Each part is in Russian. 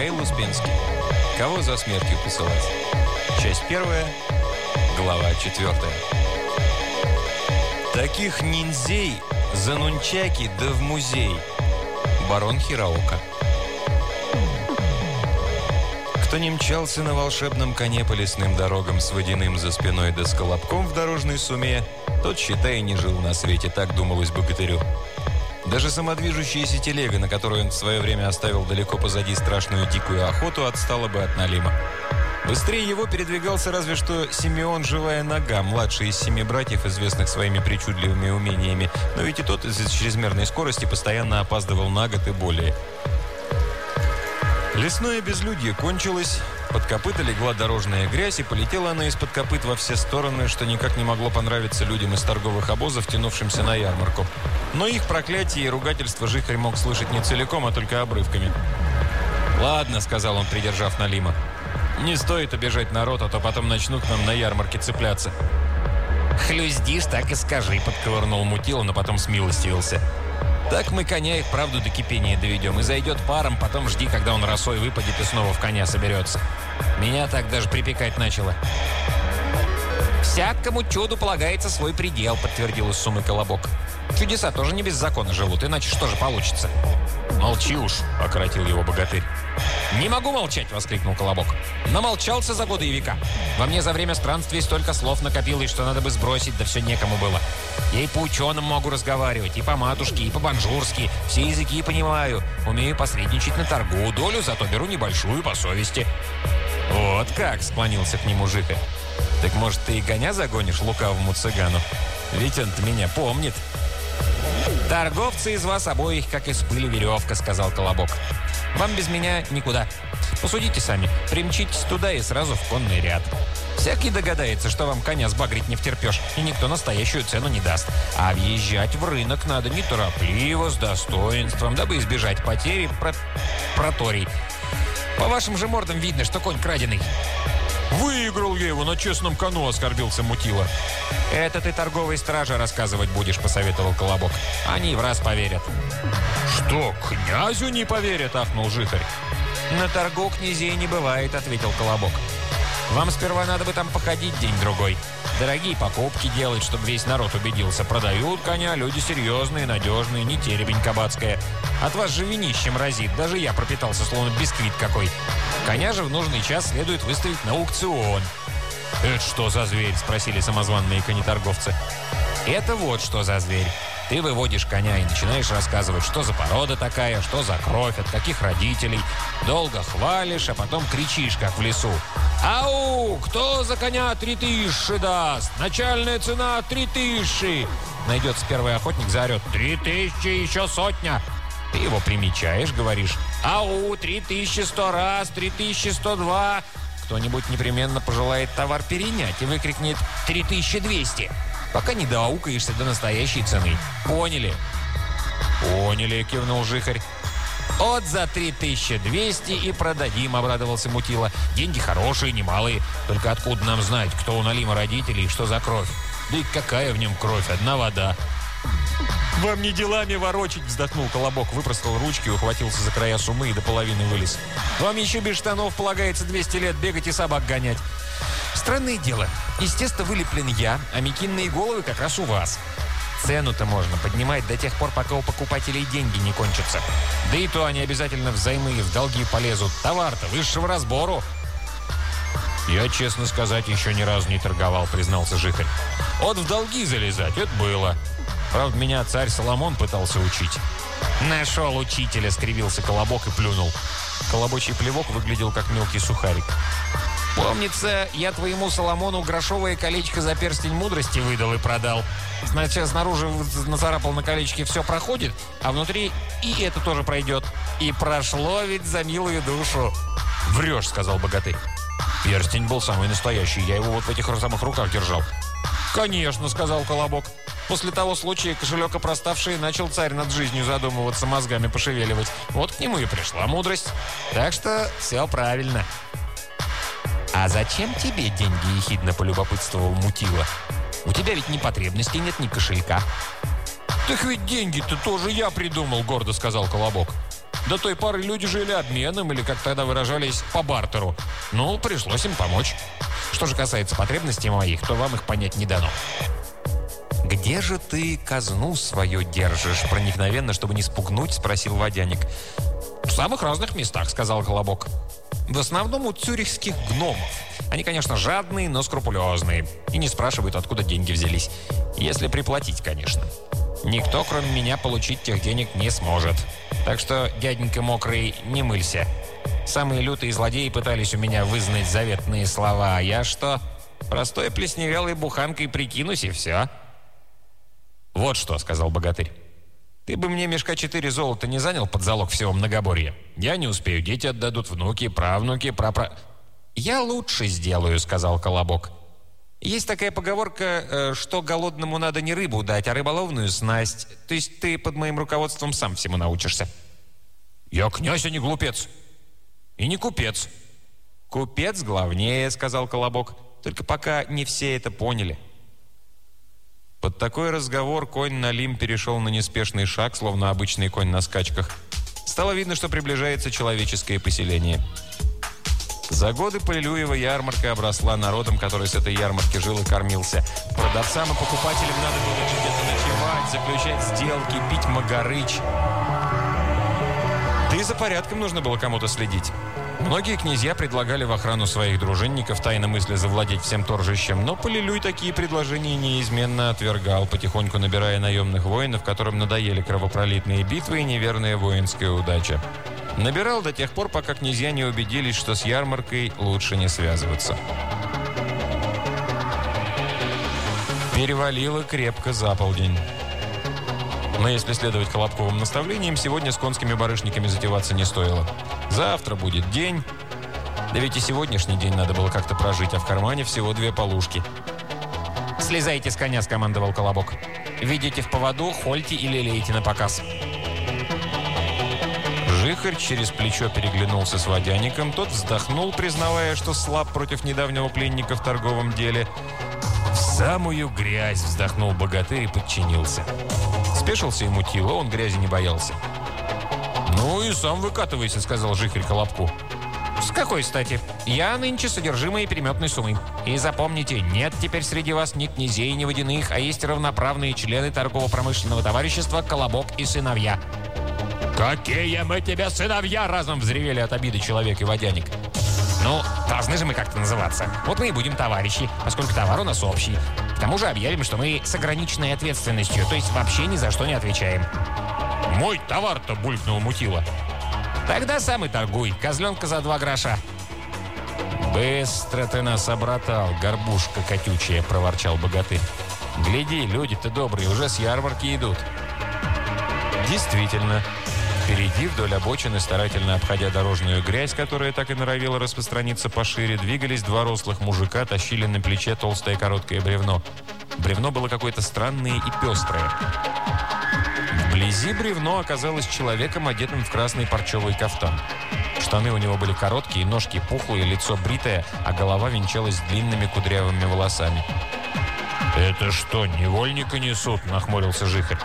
Михаил Успенский. Кого за смертью посылать? Часть первая, глава четвертая. Таких ниндзей за нунчаки да в музей. Барон Хираока. Кто не мчался на волшебном коне по лесным дорогам с водяным за спиной да с колобком в дорожной суме, тот, считай, не жил на свете, так думалось богатырю. Даже самодвижущаяся телега, на которую он в свое время оставил далеко позади страшную дикую охоту, отстала бы от Налима. Быстрее его передвигался разве что Симеон Живая Нога, младший из семи братьев, известных своими причудливыми умениями, но ведь и тот из-за чрезмерной скорости постоянно опаздывал на год и более. Лесное безлюдье кончилось, под копыта легла дорожная грязь, и полетела она из-под копыт во все стороны, что никак не могло понравиться людям из торговых обозов, тянувшимся на ярмарку. Но их проклятие и ругательство Жихарь мог слышать не целиком, а только обрывками. «Ладно», — сказал он, придержав Налима. «Не стоит обижать народ, а то потом начнут к нам на ярмарке цепляться». «Хлюздишь, так и скажи», — подковырнул Мутила, но потом смилостивился. Так мы коня их правду до кипения доведем. И зайдет паром, потом жди, когда он росой выпадет и снова в коня соберется. Меня так даже припекать начало. «Всякому чуду полагается свой предел», — подтвердил из суммы Колобок. «Чудеса тоже не без закона живут, иначе что же получится?» «Молчи уж», — окоротил его богатырь. «Не могу молчать!» – воскликнул Колобок. «Намолчался за годы и века. Во мне за время странствий столько слов накопилось, что надо бы сбросить, да все некому было. Я и по ученым могу разговаривать, и по матушке, и по-банжурски. Все языки понимаю. Умею посредничать на торгу. Долю зато беру небольшую по совести». «Вот как!» – склонился к нему Жиха. «Так, может, ты и коня загонишь лукавому цыгану? Ведь он-то меня помнит». «Торговцы из вас обоих, как из пыли веревка», — сказал Колобок. «Вам без меня никуда. Посудите сами. Примчитесь туда и сразу в конный ряд. Всякий догадается, что вам коня сбагрить не втерпешь, и никто настоящую цену не даст. А въезжать в рынок надо неторопливо, с достоинством, дабы избежать потери про... проторий. По вашим же мордам видно, что конь краденый». «Выиграл я его на честном кону», — оскорбился Мутила. «Это ты торговой страже рассказывать будешь», — посоветовал Колобок. «Они в раз поверят». «Что, князю не поверят?» — ахнул Жихарь. «На торгу князей не бывает», — ответил Колобок. «Вам сперва надо бы там походить день-другой. Дорогие покупки делать, чтобы весь народ убедился. Продают коня люди серьезные, надежные, не теребень кабацкая. От вас же винищем разит. Даже я пропитался, словно бисквит какой. Коня же в нужный час следует выставить на аукцион». «Это что за зверь?» – спросили самозванные конеторговцы. «Это вот что за зверь. Ты выводишь коня и начинаешь рассказывать, что за порода такая, что за кровь, от каких родителей. Долго хвалишь, а потом кричишь, как в лесу. «Ау! Кто за коня три тысячи даст? Начальная цена три тысячи!» Найдется первый охотник, заорет «Три тысячи, еще сотня!» Ты его примечаешь, говоришь «Ау! Три тысячи сто раз, три тысячи сто два!» Кто-нибудь непременно пожелает товар перенять и выкрикнет «Три тысячи двести!» Пока не доаукаешься до настоящей цены. Поняли?» «Поняли», — кивнул Жихарь. «От за 3200 и продадим», — обрадовался Мутила. «Деньги хорошие, немалые. Только откуда нам знать, кто у Налима родителей и что за кровь? Да и какая в нем кровь? Одна вода». «Вам не делами ворочить!» – вздохнул Колобок, выпростал ручки, ухватился за края сумы и до половины вылез. «Вам еще без штанов полагается 200 лет бегать и собак гонять. Странное дело. Естественно, вылеплен я, а мекинные головы как раз у вас. Цену-то можно поднимать до тех пор, пока у покупателей деньги не кончатся. Да и то они обязательно взаймы и в долги полезут. Товар-то высшего разбору. «Я, честно сказать, еще ни разу не торговал», — признался Жихарь. «Вот в долги залезать, это было. Правда, меня царь Соломон пытался учить». «Нашел учителя», — скривился Колобок и плюнул. Колобочий плевок выглядел как мелкий сухарик. «Помнится, я твоему Соломону грошовое колечко за перстень мудрости выдал и продал. Значит, снаружи нацарапал на колечке «все проходит», а внутри и это тоже пройдет. И прошло ведь за милую душу». «Врешь», — сказал богатырь. «Перстень был самый настоящий, я его вот в этих самых руках держал». «Конечно», — сказал Колобок. После того случая кошелек опроставший начал царь над жизнью задумываться, мозгами пошевеливать. Вот к нему и пришла мудрость. Так что все правильно. «А зачем тебе деньги?» – ехидно полюбопытствовал Мутила. «У тебя ведь ни потребностей нет, ни кошелька». «Так ведь деньги-то тоже я придумал», – гордо сказал Колобок. До той поры люди жили обменом или, как тогда выражались, по бартеру. Ну, пришлось им помочь. Что же касается потребностей моих, то вам их понять не дано. «Где же ты казну свою держишь?» Проникновенно, чтобы не спугнуть, спросил водяник. «В самых разных местах», — сказал Колобок. «В основном у цюрихских гномов. Они, конечно, жадные, но скрупулезные. И не спрашивают, откуда деньги взялись. Если приплатить, конечно. Никто, кроме меня, получить тех денег не сможет. Так что, дяденька мокрый, не мылься. Самые лютые злодеи пытались у меня вызнать заветные слова, а я что? Простой плесневелой буханкой прикинусь, и все». «Вот что», — сказал богатырь. «Ты бы мне мешка четыре золота не занял под залог всего многоборья. Я не успею, дети отдадут, внуки, правнуки, прапра...» «Я лучше сделаю», — сказал Колобок. «Есть такая поговорка, э, что голодному надо не рыбу дать, а рыболовную снасть. То есть ты под моим руководством сам всему научишься». «Я князь, а не глупец. И не купец». «Купец главнее», — сказал Колобок. «Только пока не все это поняли». Под такой разговор конь Налим перешел на неспешный шаг, словно обычный конь на скачках. Стало видно, что приближается человеческое поселение. За годы Полилюева ярмарка обросла народом, который с этой ярмарки жил и кормился. Продавцам и покупателям надо было где-то ночевать, заключать сделки, пить магарыч. Да и за порядком нужно было кому-то следить. Многие князья предлагали в охрану своих дружинников тайно мысли завладеть всем торжищем, но Полилюй такие предложения неизменно отвергал, потихоньку набирая наемных воинов, которым надоели кровопролитные битвы и неверная воинская удача. Набирал до тех пор, пока князья не убедились, что с ярмаркой лучше не связываться. Перевалило крепко за полдень. Но если следовать Колобковым наставлениям, сегодня с конскими барышниками затеваться не стоило. Завтра будет день. Да ведь и сегодняшний день надо было как-то прожить, а в кармане всего две полушки. «Слезайте с коня», — скомандовал Колобок. «Видите в поводу, хольте или лейте на показ». Жихарь через плечо переглянулся с водяником. Тот вздохнул, признавая, что слаб против недавнего пленника в торговом деле. «В самую грязь!» – вздохнул богатырь и подчинился. Спешился ему Тило, он грязи не боялся. «Ну и сам выкатывайся», – сказал Жихарь Колобку. «С какой стати? Я нынче содержимое переметной суммы. И запомните, нет теперь среди вас ни князей, ни водяных, а есть равноправные члены торгово-промышленного товарищества «Колобок и сыновья». «Какие мы тебе сыновья!» Разом взревели от обиды человек и водяник. «Ну, должны же мы как-то называться. Вот мы и будем товарищи, поскольку товар у нас общий. К тому же объявим, что мы с ограниченной ответственностью, то есть вообще ни за что не отвечаем». «Мой товар-то!» – булькнул Мутила. «Тогда сам и торгуй. Козленка за два гроша». «Быстро ты нас обратал, горбушка котючая!» – проворчал богатырь. «Гляди, люди-то добрые, уже с ярмарки идут». Действительно, Впереди, вдоль обочины, старательно обходя дорожную грязь, которая так и норовила распространиться пошире, двигались два рослых мужика, тащили на плече толстое короткое бревно. Бревно было какое-то странное и пестрое. Вблизи бревно оказалось человеком, одетым в красный парчевый кафтан. Штаны у него были короткие, ножки пухлые, лицо бритое, а голова венчалась длинными кудрявыми волосами. «Это что, невольника несут?» – нахмурился Жихарь.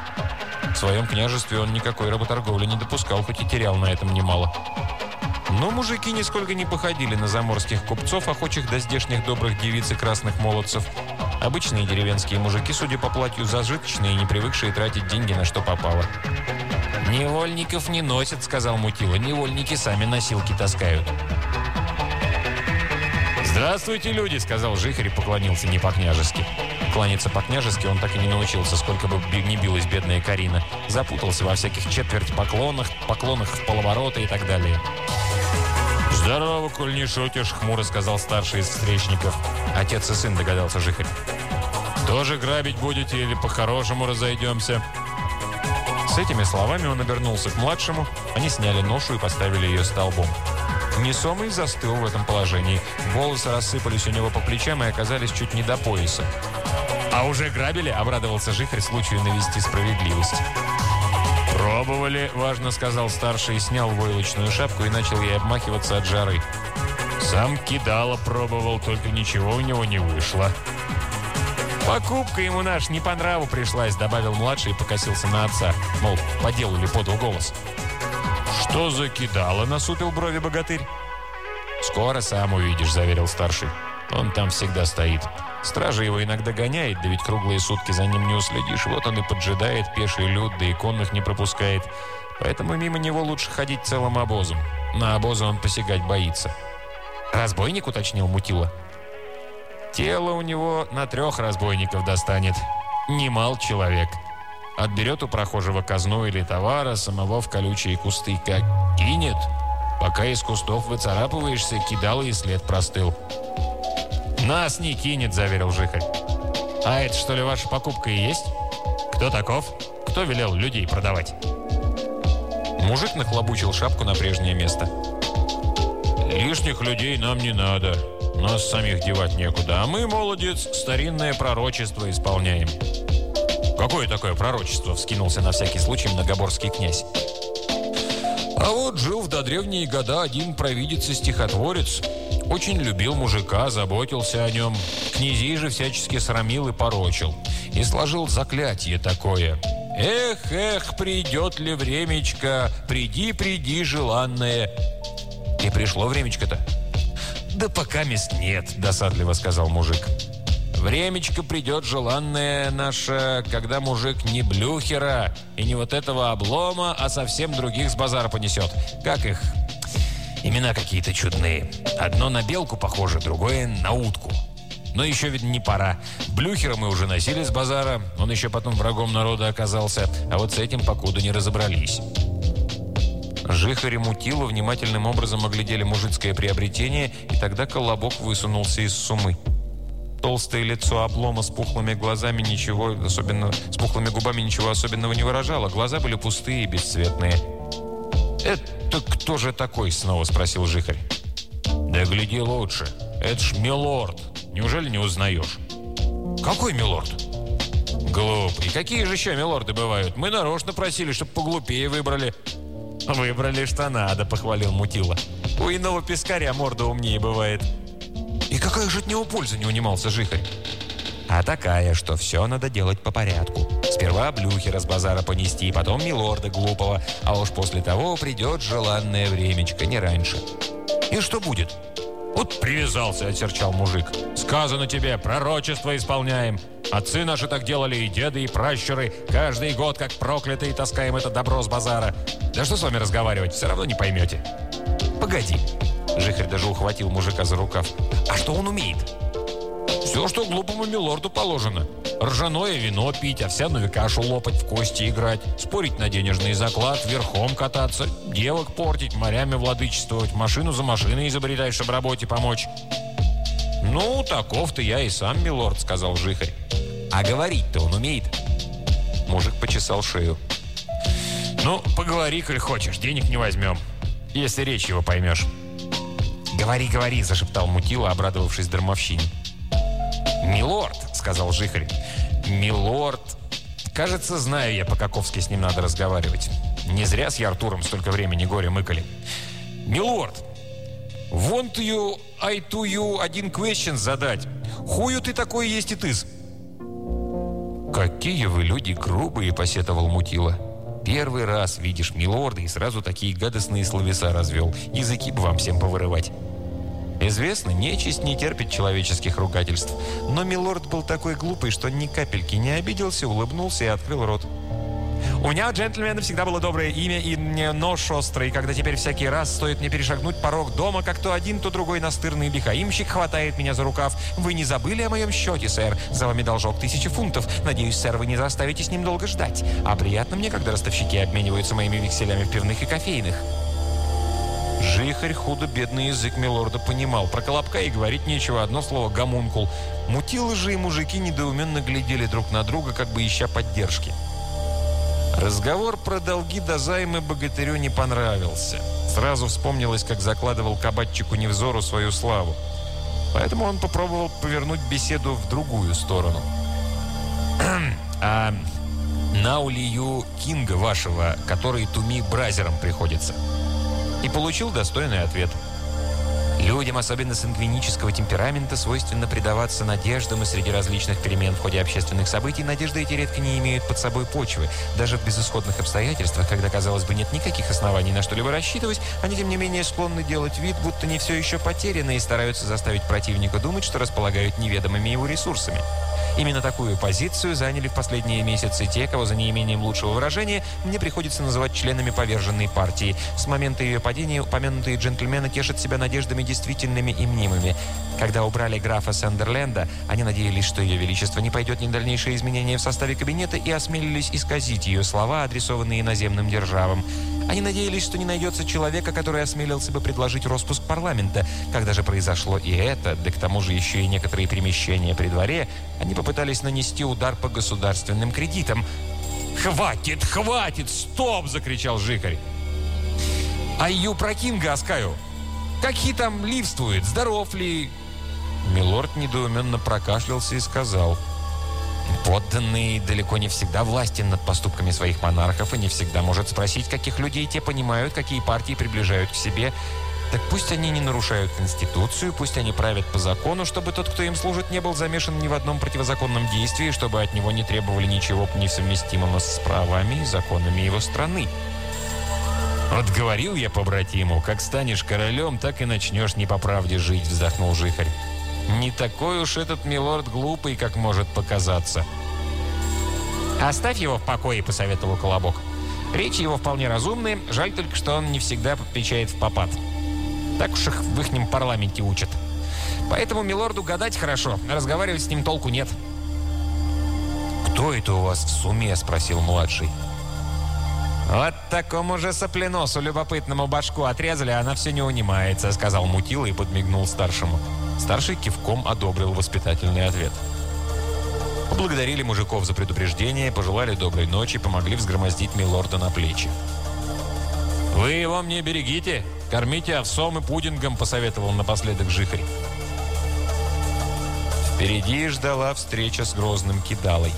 В своем княжестве он никакой работорговли не допускал, хоть и терял на этом немало. Но мужики нисколько не походили на заморских купцов, охочих до здешних добрых девиц и красных молодцев. Обычные деревенские мужики, судя по платью, зажиточные, не привыкшие тратить деньги на что попало. «Невольников не носят», — сказал Мутила. «Невольники сами носилки таскают». «Здравствуйте, люди!» — сказал Жихарь и поклонился не по-княжески. Кланяться по-княжески он так и не научился, сколько бы не билась бедная Карина. Запутался во всяких четверть поклонах, поклонах в половороты и так далее. «Здорово, коль не шутишь», — хмуро сказал старший из встречников. Отец и сын, догадался Жихарь. «Тоже грабить будете или по-хорошему разойдемся?» С этими словами он обернулся к младшему, они сняли ношу и поставили ее столбом. Несомый застыл в этом положении. Волосы рассыпались у него по плечам и оказались чуть не до пояса. «А уже грабили?» – обрадовался Жихарь случаю навести справедливость. «Пробовали», – важно сказал старший, снял войлочную шапку и начал ей обмахиваться от жары. «Сам кидало пробовал, только ничего у него не вышло». «Покупка ему наш не по нраву пришлась», – добавил младший и покосился на отца. Мол, по делу ли подал голос. «Что закидало?» – насупил брови богатырь. «Скоро сам увидишь», – заверил старший. «Он там всегда стоит. Стража его иногда гоняет, да ведь круглые сутки за ним не уследишь. Вот он и поджидает пеший люд, да и конных не пропускает. Поэтому мимо него лучше ходить целым обозом. На обозы он посягать боится». «Разбойник?» – уточнил Мутила. «Тело у него на трех разбойников достанет. Немал человек». Отберет у прохожего казну или товара, самого в колючие кусты как кинет. Пока из кустов выцарапываешься, кидал и след простыл. «Нас не кинет», — заверил Жихарь. «А это что ли ваша покупка и есть? Кто таков? Кто велел людей продавать?» Мужик нахлобучил шапку на прежнее место. «Лишних людей нам не надо. Нас самих девать некуда. А мы, молодец, старинное пророчество исполняем». «Какое такое пророчество?» – вскинулся на всякий случай многоборский князь. А вот жил в додревние года один провидец и стихотворец. Очень любил мужика, заботился о нем. Князей же всячески срамил и порочил. И сложил заклятие такое. «Эх, эх, придет ли времечко, приди, приди, желанное». И пришло времечко-то. «Да пока мест нет», – досадливо сказал мужик. Времечко придет желанное наше, когда мужик не блюхера и не вот этого облома, а совсем других с базара понесет. Как их? Имена какие-то чудные. Одно на белку похоже, другое на утку. Но еще, видно, не пора. Блюхера мы уже носили с базара, он еще потом врагом народа оказался, а вот с этим покуда не разобрались. Жихарь и Мутила внимательным образом оглядели мужицкое приобретение, и тогда колобок высунулся из сумы. Толстое лицо облома с пухлыми глазами ничего особенно... С пухлыми губами ничего особенного не выражало. Глаза были пустые и бесцветные. «Это кто же такой?» – снова спросил Жихарь. «Да гляди лучше. Это ж милорд. Неужели не узнаешь?» «Какой милорд?» «Глупый. Какие же еще милорды бывают? Мы нарочно просили, чтобы поглупее выбрали». «Выбрали, что надо», – похвалил Мутила. «У иного пескаря морда умнее бывает». «И какая же от него польза?» – не унимался Жихарь. «А такая, что все надо делать по порядку. Сперва блюхера с базара понести, потом милорда глупого, а уж после того придет желанное времечко, не раньше». «И что будет?» «Вот привязался», – отсерчал мужик. «Сказано тебе, пророчество исполняем. Отцы наши так делали, и деды, и пращуры. Каждый год, как проклятые, таскаем это добро с базара. Да что с вами разговаривать, все равно не поймете». «Погоди». Жихарь даже ухватил мужика за рукав. А что он умеет? Все, что глупому милорду положено. Ржаное вино пить, овсяную кашу лопать, в кости играть, спорить на денежный заклад, верхом кататься, девок портить, морями владычествовать, машину за машиной изобретать, чтобы работе помочь. «Ну, таков-то я и сам, милорд», — сказал Жихарь. «А говорить-то он умеет?» Мужик почесал шею. «Ну, поговори, коль хочешь, денег не возьмем, если речь его поймешь». «Говори, говори!» – зашептал Мутила, обрадовавшись дармовщине. «Милорд!» – сказал Жихарь. «Милорд!» «Кажется, знаю я, по-каковски с ним надо разговаривать. Не зря с Яртуром столько времени горе мыкали. Милорд! You, I to you один question задать. Хую ты такой есть и тыз?» «Какие вы люди грубые!» – посетовал Мутила. «Первый раз видишь милорда и сразу такие гадостные словеса развел. Языки бы вам всем повырывать». Известно, нечисть не терпит человеческих ругательств. Но милорд был такой глупый, что ни капельки не обиделся, улыбнулся и открыл рот. У меня, джентльмена, всегда было доброе имя и не нож острый, когда теперь всякий раз стоит мне перешагнуть порог дома, как то один, то другой настырный лихаимщик хватает меня за рукав. Вы не забыли о моем счете, сэр? За вами должок тысячи фунтов. Надеюсь, сэр, вы не заставите с ним долго ждать. А приятно мне, когда ростовщики обмениваются моими векселями в пивных и кофейных. Жихарь худо-бедный язык Милорда понимал. Про Колобка и говорить нечего, одно слово «гомункул». Мутилы же и мужики недоуменно глядели друг на друга, как бы ища поддержки. Разговор про долги до займы богатырю не понравился. Сразу вспомнилось, как закладывал кабатчику Невзору свою славу. Поэтому он попробовал повернуть беседу в другую сторону. «А Наулию Кинга вашего, который Туми Бразером приходится?» И получил достойный ответ. Людям, особенно сангвинического темперамента, свойственно предаваться надеждам, и среди различных перемен в ходе общественных событий надежды эти редко не имеют под собой почвы. Даже в безысходных обстоятельствах, когда, казалось бы, нет никаких оснований на что-либо рассчитывать, они, тем не менее, склонны делать вид, будто не все еще потеряно, и стараются заставить противника думать, что располагают неведомыми его ресурсами. Именно такую позицию заняли в последние месяцы те, кого за неимением лучшего выражения мне приходится называть членами поверженной партии. С момента ее падения упомянутые джентльмены тешат себя надеждами действительными и мнимыми. Когда убрали графа Сандерленда, они надеялись, что ее величество не пойдет ни дальнейшие изменения в составе кабинета и осмелились исказить ее слова, адресованные иноземным державам. Они надеялись, что не найдется человека, который осмелился бы предложить распуск парламента. Когда же произошло и это, да к тому же еще и некоторые перемещения при дворе, они попытались нанести удар по государственным кредитам. «Хватит, хватит! Стоп!» – закричал Жихарь. «А Ю Прокинга, Аскаю, какие там ливствует? Здоров ли?» Милорд недоуменно прокашлялся и сказал – Подданный далеко не всегда властен над поступками своих монархов и не всегда может спросить, каких людей те понимают, какие партии приближают к себе. Так пусть они не нарушают Конституцию, пусть они правят по закону, чтобы тот, кто им служит, не был замешан ни в одном противозаконном действии, чтобы от него не требовали ничего несовместимого с правами и законами его страны. «Вот говорил я побратиму, как станешь королем, так и начнешь не по правде жить», — вздохнул Жихарь. Не такой уж этот милорд глупый, как может показаться. «Оставь его в покое», — посоветовал Колобок. Речи его вполне разумные, жаль только, что он не всегда отвечает в попад. Так уж их в ихнем парламенте учат. Поэтому милорду гадать хорошо, разговаривать с ним толку нет. «Кто это у вас в суме?» – спросил младший. «Вот такому же сопленосу любопытному башку отрезали, а она все не унимается», – сказал Мутила и подмигнул старшему. Старший кивком одобрил воспитательный ответ. Поблагодарили мужиков за предупреждение, пожелали доброй ночи, помогли взгромоздить милорда на плечи. «Вы его мне берегите, кормите овсом и пудингом», — посоветовал напоследок Жихарь. Впереди ждала встреча с грозным кидалой.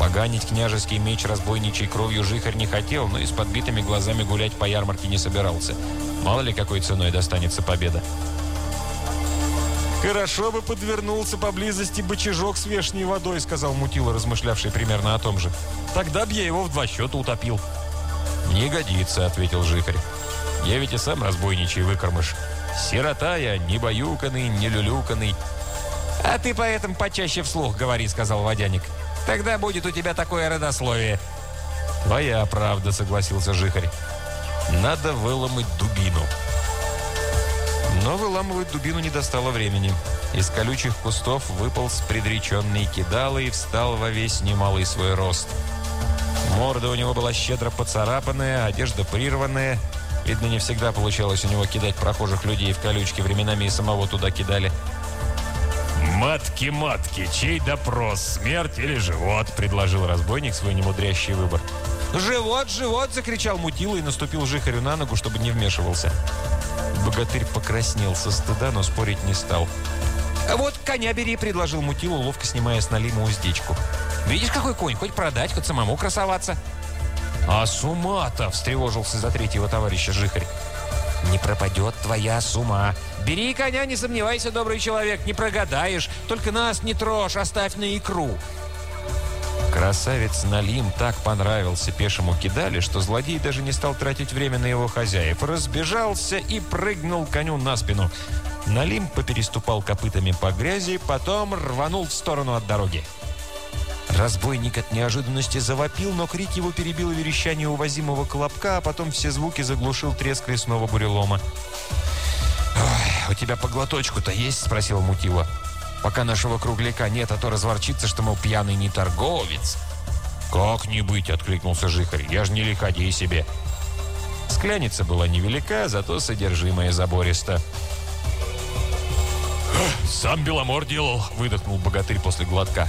Поганить княжеский меч разбойничей кровью Жихарь не хотел, но и с подбитыми глазами гулять по ярмарке не собирался. Мало ли какой ценой достанется победа. «Хорошо бы подвернулся поблизости бочажок с вешней водой», сказал Мутила, размышлявший примерно о том же. «Тогда б я его в два счета утопил». «Не годится», — ответил Жихарь. «Я ведь и сам разбойничий выкормыш. Сирота я, не баюканный, не люлюканный». «А ты поэтому почаще вслух говори», — сказал водяник. «Тогда будет у тебя такое родословие». «Твоя правда», — согласился Жихарь. «Надо выломать дубину». Но выламывать дубину не достало времени. Из колючих кустов выпал с предреченный кидала и встал во весь немалый свой рост. Морда у него была щедро поцарапанная, одежда прирванная. Видно, не всегда получалось у него кидать прохожих людей в колючки, временами и самого туда кидали. «Матки-матки, чей допрос, смерть или живот?» – предложил разбойник свой немудрящий выбор. «Живот, живот!» – закричал Мутила и наступил Жихарю на ногу, чтобы не вмешивался. Богатырь покраснел со стыда, но спорить не стал. «А «Вот коня бери», — предложил Мутилу, ловко снимая с налима уздечку. «Видишь, какой конь? Хоть продать, хоть самому красоваться». «А с ума-то!» — встревожился за третьего товарища Жихарь. «Не пропадет твоя с ума. Бери коня, не сомневайся, добрый человек, не прогадаешь. Только нас не трожь, оставь на икру». Красавец Налим так понравился пешему кидали, что злодей даже не стал тратить время на его хозяев. Разбежался и прыгнул коню на спину. Налим попереступал копытами по грязи, потом рванул в сторону от дороги. Разбойник от неожиданности завопил, но крик его перебил верещание увозимого колобка, а потом все звуки заглушил треск лесного бурелома. «У тебя по глоточку-то есть?» – спросил Мутила. Пока нашего кругляка нет, а то разворчится, что, мол, пьяный не торговец. «Как не быть?» — откликнулся Жихарь. «Я же не лиходей себе». Скляница была невелика, зато содержимое забористо. «Сам Беломор делал», — выдохнул богатырь после глотка.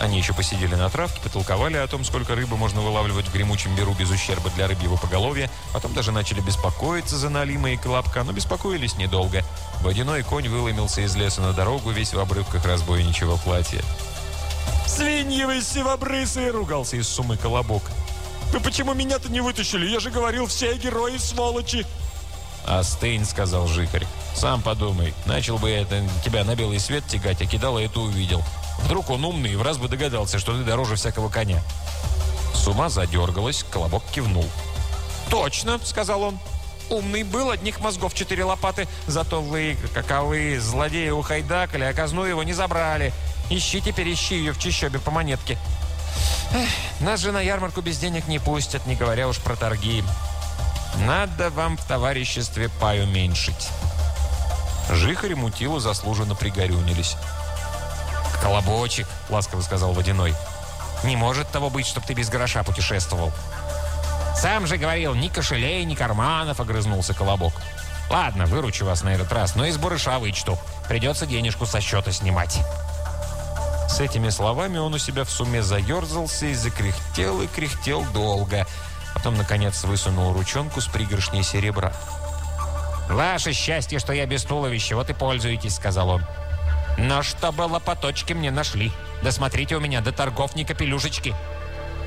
Они еще посидели на травке, потолковали о том, сколько рыбы можно вылавливать в гремучем беру без ущерба для рыбьего поголовья. Потом даже начали беспокоиться за Налима и Колобка, но беспокоились недолго. Водяной конь выломился из леса на дорогу, весь в обрывках разбойничьего платья. «Свиньи вы сивобрысы!» — ругался из сумы Колобок. «Вы почему меня-то не вытащили? Я же говорил, все герои сволочи!» «Остынь», — сказал Жихарь. «Сам подумай. Начал бы я это, тебя на белый свет тягать, а кидал, и это увидел. Вдруг он умный и в раз бы догадался, что ты дороже всякого коня». С ума задергалась, Колобок кивнул. «Точно», — сказал он. «Умный был, одних мозгов четыре лопаты. Зато вы, каковы, злодеи ухайдакали, а казну его не забрали. Ищи теперь, ищи ее в чищобе по монетке. Эх, нас же на ярмарку без денег не пустят, не говоря уж про торги. Надо вам в товариществе пай уменьшить». Жихарь и Мутила заслуженно пригорюнились. «Колобочек», — ласково сказал Водяной. «Не может того быть, чтоб ты без гроша путешествовал». «Сам же говорил, ни кошелей, ни карманов», — огрызнулся Колобок. «Ладно, выручу вас на этот раз, но из барыша вычту. Придется денежку со счета снимать». С этими словами он у себя в суме заерзался и закряхтел и кряхтел долго. Потом, наконец, высунул ручонку с пригоршней серебра. «Ваше счастье, что я без туловища, вот и пользуетесь», — сказал он. «Но чтобы лопаточки мне нашли. Да смотрите у меня, до торгов ни капелюшечки».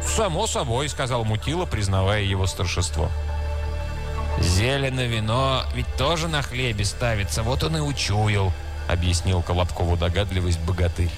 «Само собой», — сказал Мутила, признавая его старшество. «Зелено вино ведь тоже на хлебе ставится, вот он и учуял», — объяснил Колобкову догадливость богатырь.